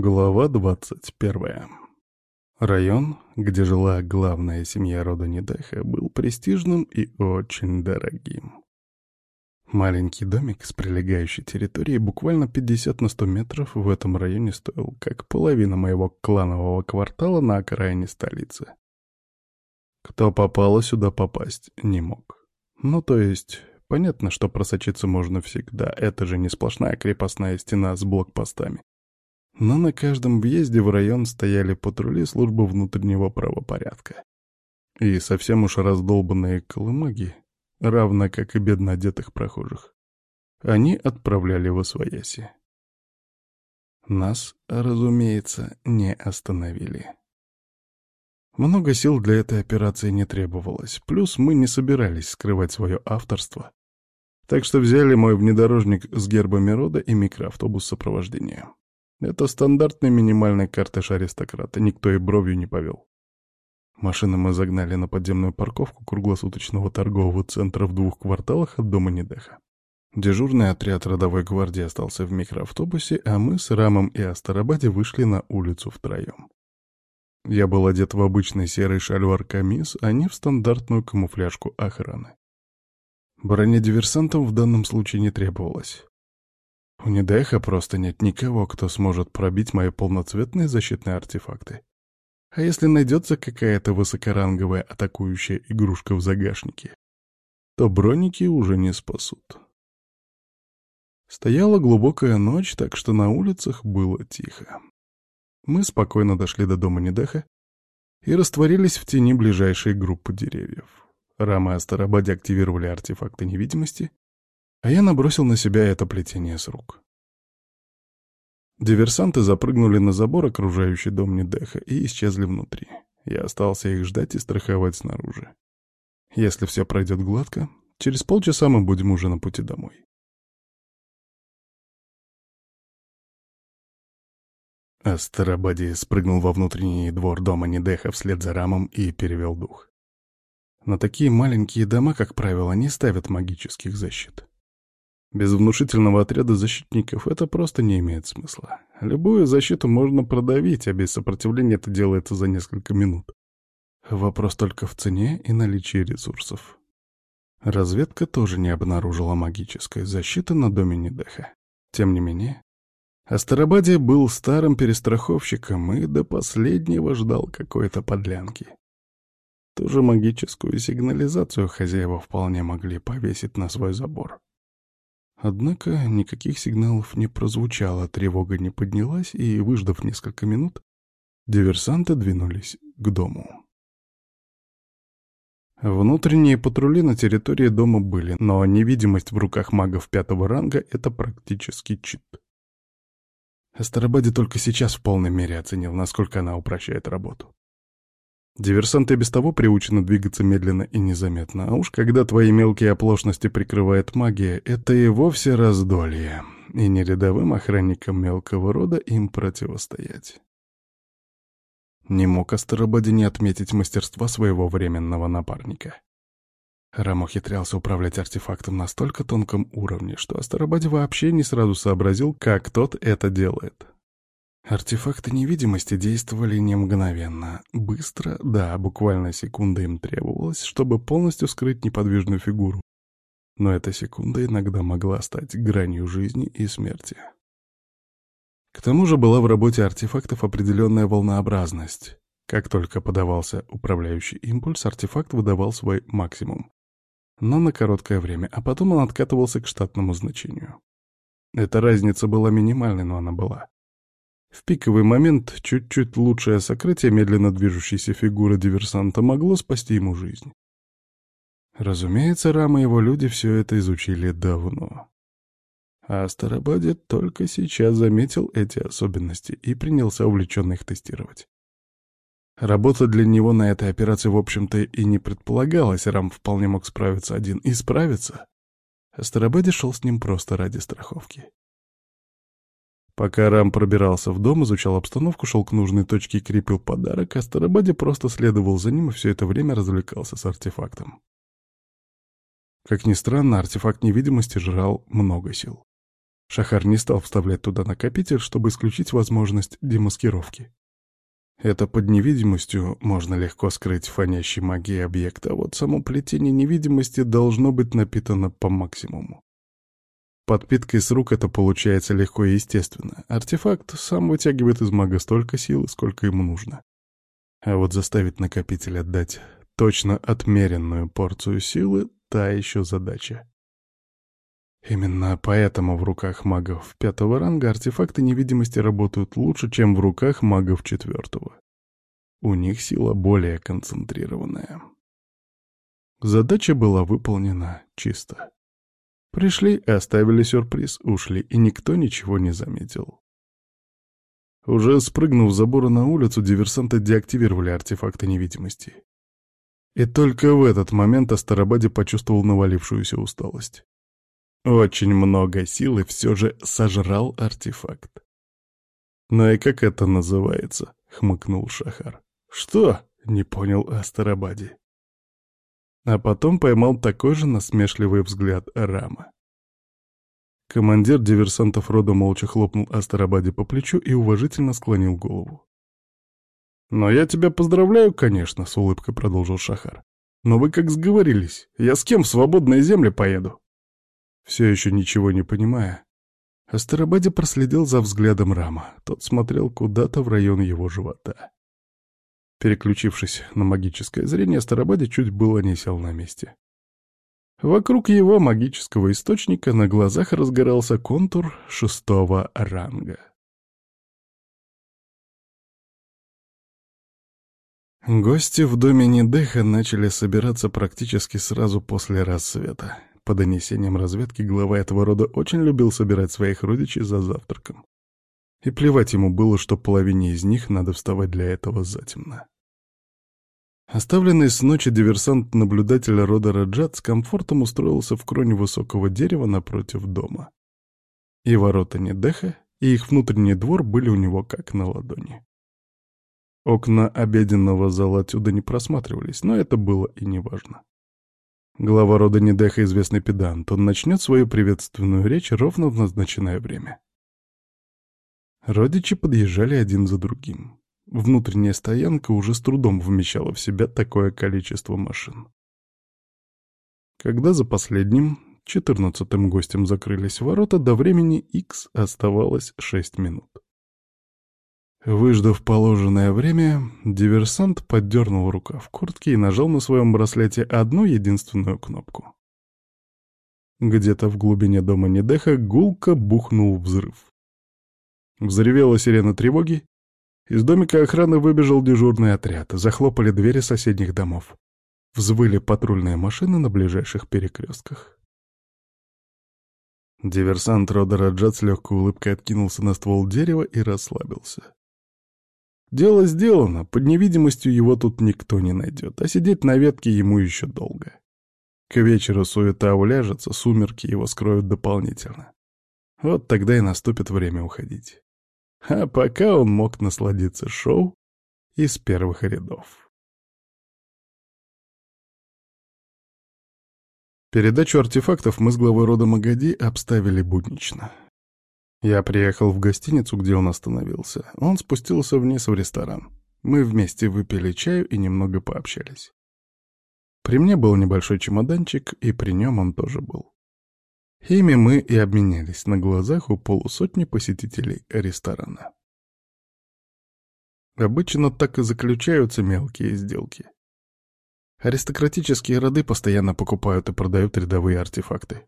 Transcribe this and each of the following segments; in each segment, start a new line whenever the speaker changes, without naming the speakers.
Глава 21. Район, где жила главная семья рода Недаха, был престижным и очень дорогим. Маленький домик с прилегающей территорией буквально 50 на 100 метров в этом районе стоил как половина моего кланового квартала на окраине столицы. Кто попало сюда попасть не мог. Ну, то есть, понятно, что просочиться можно всегда, это же не сплошная крепостная стена с блокпостами. Но на каждом въезде в район стояли патрули службы внутреннего правопорядка. И совсем уж раздолбанные колымаги, равно как и бедно одетых прохожих. Они отправляли в Освояси. Нас, разумеется, не остановили. Много сил для этой операции не требовалось, плюс мы не собирались скрывать свое авторство. Так что взяли мой внедорожник с гербами рода и микроавтобус сопровождения. Это стандартный минимальный картеж аристократа, никто и бровью не повел. Машины мы загнали на подземную парковку круглосуточного торгового центра в двух кварталах от дома Недеха. Дежурный отряд родовой гвардии остался в микроавтобусе, а мы с Рамом и Астарабаде вышли на улицу втроем. Я был одет в обычный серый шальвар-камис, а не в стандартную камуфляжку охраны. Броня диверсантам в данном случае не требовалась. У Недеха просто нет никого, кто сможет пробить мои полноцветные защитные артефакты. А если найдется какая-то высокоранговая атакующая игрушка в загашнике, то броники уже не спасут. Стояла глубокая ночь, так что на улицах было тихо. Мы спокойно дошли до дома Недеха и растворились в тени ближайшей группы деревьев. Рама и Астарабаде активировали артефакты невидимости, а я набросил на себя это плетение с рук. Диверсанты запрыгнули на забор, окружающий дом Недеха, и исчезли внутри. Я остался их ждать и страховать снаружи. Если все пройдет гладко, через полчаса мы будем уже на пути домой. Астарабади спрыгнул во внутренний двор дома Недеха вслед за рамом и перевел дух. На такие маленькие дома, как правило, не ставят магических защит. Без внушительного отряда защитников это просто не имеет смысла. Любую защиту можно продавить, а без сопротивления это делается за несколько минут. Вопрос только в цене и наличии ресурсов. Разведка тоже не обнаружила магической защиты на доме Недеха. Тем не менее, Астарабаде был старым перестраховщиком и до последнего ждал какой-то подлянки. Ту же магическую сигнализацию хозяева вполне могли повесить на свой забор. Однако никаких сигналов не прозвучало, тревога не поднялась, и, выждав несколько минут, диверсанты двинулись к дому. Внутренние патрули на территории дома были, но невидимость в руках магов пятого ранга — это практически чит. Астарабаде только сейчас в полной мере оценил, насколько она упрощает работу. Диверсанты без того приучены двигаться медленно и незаметно, а уж когда твои мелкие оплошности прикрывает магия, это и вовсе раздолье, и не рядовым охранникам мелкого рода им противостоять. Не мог Астарабаде не отметить мастерства своего временного напарника. Рам ухитрялся управлять артефактом на столько тонком уровне, что Астарабаде вообще не сразу сообразил, как тот это делает. Артефакты невидимости действовали не мгновенно. Быстро, да, буквально секунда им требовалась, чтобы полностью скрыть неподвижную фигуру. Но эта секунда иногда могла стать гранью жизни и смерти. К тому же была в работе артефактов определенная волнообразность. Как только подавался управляющий импульс, артефакт выдавал свой максимум но на короткое время, а потом он откатывался к штатному значению. Эта разница была минимальной, но она была. В пиковый момент чуть-чуть лучшее сокрытие медленно движущейся фигуры диверсанта могло спасти ему жизнь. Разумеется, Рама и его люди все это изучили давно. А Астарабаде только сейчас заметил эти особенности и принялся увлеченно их тестировать. Работа для него на этой операции, в общем-то, и не предполагалась, Рам вполне мог справиться один. И справиться. Астарабаде шел с ним просто ради страховки. Пока Рам пробирался в дом, изучал обстановку, шел к нужной точке и крепил подарок, Астарабаде просто следовал за ним и все это время развлекался с артефактом. Как ни странно, артефакт невидимости жрал много сил. Шахар не стал вставлять туда накопитель, чтобы исключить возможность демаскировки. Это под невидимостью можно легко скрыть фонящий магией объект, а вот само плетение невидимости должно быть напитано по максимуму. Подпиткой с рук это получается легко и естественно. Артефакт сам вытягивает из мага столько силы, сколько ему нужно. А вот заставить накопитель отдать точно отмеренную порцию силы — та еще задача. Именно поэтому в руках магов пятого ранга артефакты невидимости работают лучше, чем в руках магов четвертого. У них сила более концентрированная. Задача была выполнена чисто. Пришли и оставили сюрприз, ушли, и никто ничего не заметил. Уже спрыгнув с забора на улицу, диверсанты деактивировали артефакты невидимости. И только в этот момент Астарабаде почувствовал навалившуюся усталость. Очень много силы все же сожрал артефакт. «Ну и как это называется?» — хмыкнул Шахар. «Что?» — не понял Астарабаде. А потом поймал такой же насмешливый взгляд Рама. Командир диверсантов рода молча хлопнул Астарабаде по плечу и уважительно склонил голову. «Но я тебя поздравляю, конечно», — с улыбкой продолжил Шахар. «Но вы как сговорились? Я с кем в свободные земли поеду?» Все еще ничего не понимая, Астарабаде проследил за взглядом Рама. Тот смотрел куда-то в район его живота. Переключившись на магическое зрение, Астарабаде чуть было не сел на месте. Вокруг его магического источника на глазах разгорался контур шестого ранга. Гости в доме Недеха начали собираться практически сразу после рассвета. По донесениям разведки, глава этого рода очень любил собирать своих родичей за завтраком. И плевать ему было, что половине из них надо вставать для этого затемно. Оставленный с ночи диверсант наблюдателя рода Раджат с комфортом устроился в кроне высокого дерева напротив дома. И ворота Недеха, и их внутренний двор были у него как на ладони. Окна обеденного зала отсюда не просматривались, но это было и неважно. Глава рода Недеха известный педант, он начнет свою приветственную речь ровно в назначенное время. Родичи подъезжали один за другим. Внутренняя стоянка уже с трудом вмещала в себя такое количество машин. Когда за последним, четырнадцатым гостем закрылись ворота, до времени X оставалось шесть минут. Выждав положенное время, диверсант поддернул рукав куртки и нажал на своем браслете одну единственную кнопку. Где-то в глубине дома Недеха гулко бухнул взрыв. Взревела сирена тревоги. Из домика охраны выбежал дежурный отряд, захлопали двери соседних домов. Взвыли патрульные машины на ближайших перекрестках. Диверсант рода Раджат с легкой улыбкой откинулся на ствол дерева и расслабился. Дело сделано, под невидимостью его тут никто не найдет, а сидеть на ветке ему еще долго. К вечеру суета уляжется, сумерки его скроют дополнительно. Вот тогда и наступит время уходить. А пока он мог насладиться шоу из первых рядов. Передачу артефактов мы с главой рода Магади обставили буднично. Я приехал в гостиницу, где он остановился. Он спустился вниз в ресторан. Мы вместе выпили чаю и немного пообщались. При мне был небольшой чемоданчик, и при нем он тоже был. Ими мы и обменялись на глазах у полусотни посетителей ресторана. Обычно так и заключаются мелкие сделки. Аристократические роды постоянно покупают и продают рядовые артефакты.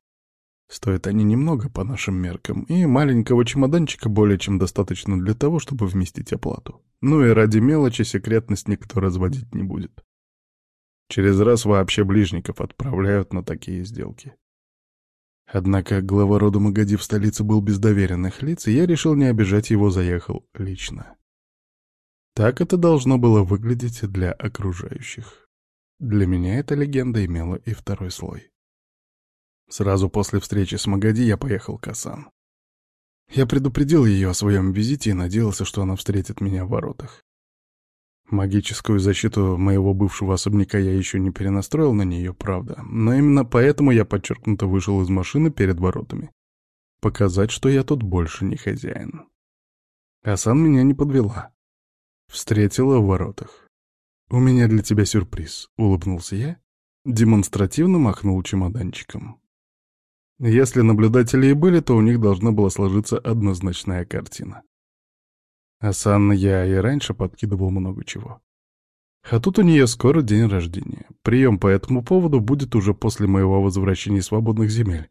Стоят они немного по нашим меркам, и маленького чемоданчика более чем достаточно для того, чтобы вместить оплату. Ну и ради мелочи секретность никто разводить не будет. Через раз вообще ближников отправляют на такие сделки. Однако глава рода Магади в столице был без доверенных лиц, и я решил не обижать его, заехал лично. Так это должно было выглядеть для окружающих. Для меня эта легенда имела и второй слой. Сразу после встречи с Магади я поехал к Асан. Я предупредил ее о своем визите и надеялся, что она встретит меня в воротах. Магическую защиту моего бывшего особняка я еще не перенастроил на нее, правда, но именно поэтому я подчеркнуто вышел из машины перед воротами Показать, что я тут больше не хозяин. Асан меня не подвела. Встретила в воротах. «У меня для тебя сюрприз», — улыбнулся я, демонстративно махнул чемоданчиком. Если наблюдатели и были, то у них должна была сложиться однозначная картина. Асан я и раньше подкидывал много чего. А тут у нее скоро день рождения. Прием по этому поводу будет уже после моего возвращения из свободных земель.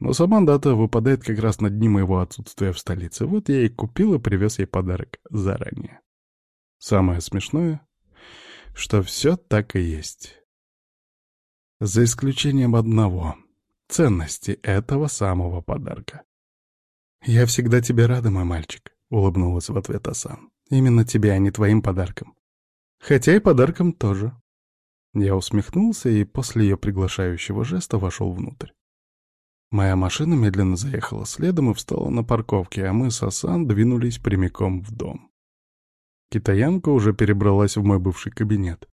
Но сама дата выпадает как раз на дни моего отсутствия в столице. Вот я и купил и привез ей подарок заранее. Самое смешное, что все так и есть. За исключением одного — ценности этого самого подарка. «Я всегда тебе рада, мой мальчик», — улыбнулась в ответ Асан. «Именно тебе, а не твоим подарком. Хотя и подарком тоже». Я усмехнулся и после ее приглашающего жеста вошел внутрь. Моя машина медленно заехала следом и встала на парковке, а мы с Асан двинулись прямиком в дом. Китаянка уже перебралась в мой бывший кабинет.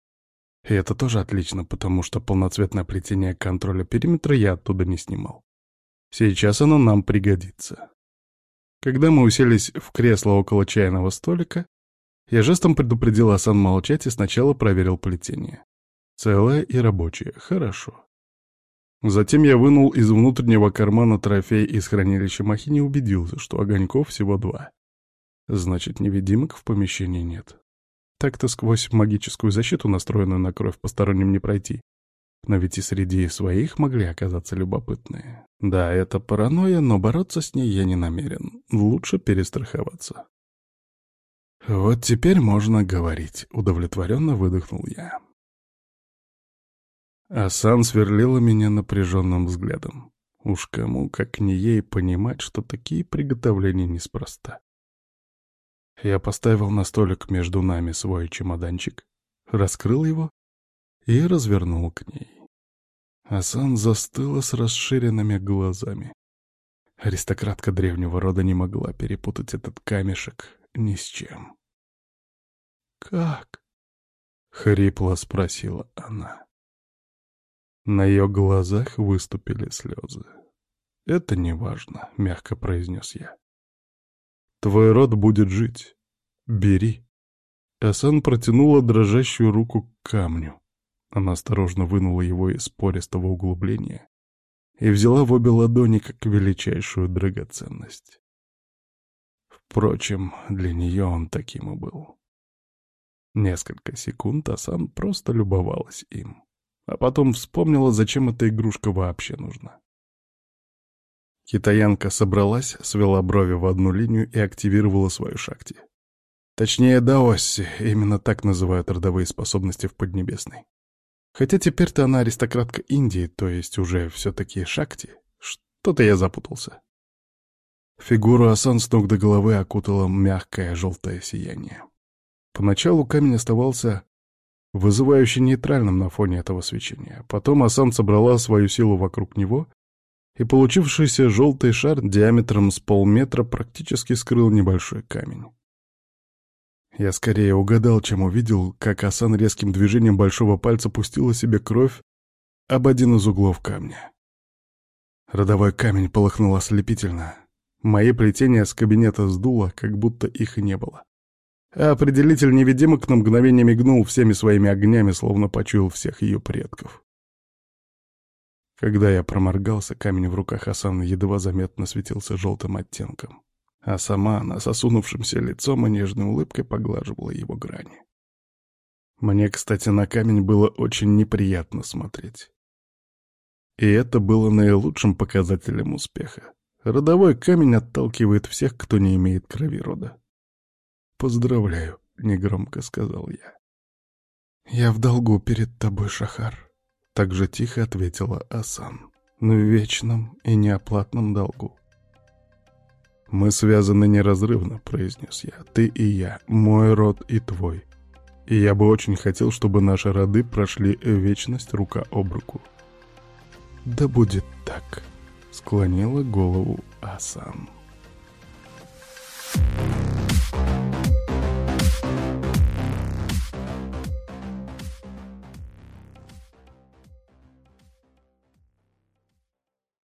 И это тоже отлично, потому что полноцветное плетение контроля периметра я оттуда не снимал. Сейчас оно нам пригодится. Когда мы уселись в кресло около чайного столика, я жестом предупредил Асан молчать и сначала проверил плетение. Целое и рабочее, хорошо. Затем я вынул из внутреннего кармана трофей из хранилища Махини и убедился, что огоньков всего два. Значит, невидимок в помещении нет. Так-то сквозь магическую защиту, настроенную на кровь, посторонним не пройти. Но ведь и среди своих могли оказаться любопытные. Да, это паранойя, но бороться с ней я не намерен. Лучше перестраховаться. Вот теперь можно говорить, удовлетворенно выдохнул я. Асан сверлила меня напряженным взглядом. Уж кому, как не ей, понимать, что такие приготовления неспроста. Я поставил на столик между нами свой чемоданчик, раскрыл его и развернул к ней. Асан застыла с расширенными глазами. Аристократка древнего рода не могла перепутать этот камешек ни с чем. «Как?» — хрипло спросила она. На ее глазах выступили слезы. «Это не важно», — мягко произнес я. «Твой род будет жить. Бери». Асан протянула дрожащую руку к камню. Она осторожно вынула его из пористого углубления и взяла в обе ладони как величайшую драгоценность. Впрочем, для нее он таким и был. Несколько секунд Асан просто любовалась им а потом вспомнила, зачем эта игрушка вообще нужна. Китаянка собралась, свела брови в одну линию и активировала свою шакти. Точнее, даосси, именно так называют родовые способности в Поднебесной. Хотя теперь-то она аристократка Индии, то есть уже все-таки шакти. Что-то я запутался. Фигуру Асан с ног до головы окутало мягкое желтое сияние. Поначалу камень оставался вызывающе нейтральным на фоне этого свечения. Потом Асан собрала свою силу вокруг него, и получившийся желтый шар диаметром с полметра практически скрыл небольшой камень. Я скорее угадал, чем увидел, как Асан резким движением большого пальца пустила себе кровь об один из углов камня. Родовой камень полыхнул ослепительно. Мои плетения с кабинета сдуло, как будто их и не было а определитель невидимок на мгновение мигнул всеми своими огнями, словно почуял всех ее предков. Когда я проморгался, камень в руках Асаны едва заметно светился желтым оттенком, а сама она с осунувшимся лицом и нежной улыбкой поглаживала его грани. Мне, кстати, на камень было очень неприятно смотреть. И это было наилучшим показателем успеха. Родовой камень отталкивает всех, кто не имеет крови рода. «Поздравляю», — негромко сказал я. «Я в долгу перед тобой, Шахар», — так же тихо ответила Асан. «В вечном и неоплатном долгу». «Мы связаны неразрывно», — произнес я. «Ты и я, мой род и твой. И я бы очень хотел, чтобы наши роды прошли вечность рука об руку». «Да будет так», — склонила голову Асан. Thank you.